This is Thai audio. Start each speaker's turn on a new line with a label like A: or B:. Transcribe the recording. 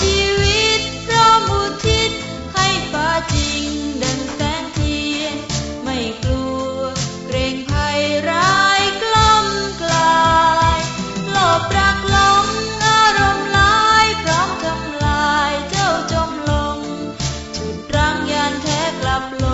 A: ชีวิตพร้อมอุทิศให้ป่าจริงดังแสงเทียนไม่กลัวเกรงภัยร้ายกล้ำกลายหลบรักลมอารมณ์ลายพร้อมทำลายเจ้าจมลงจุดรังยานแท้กลับลง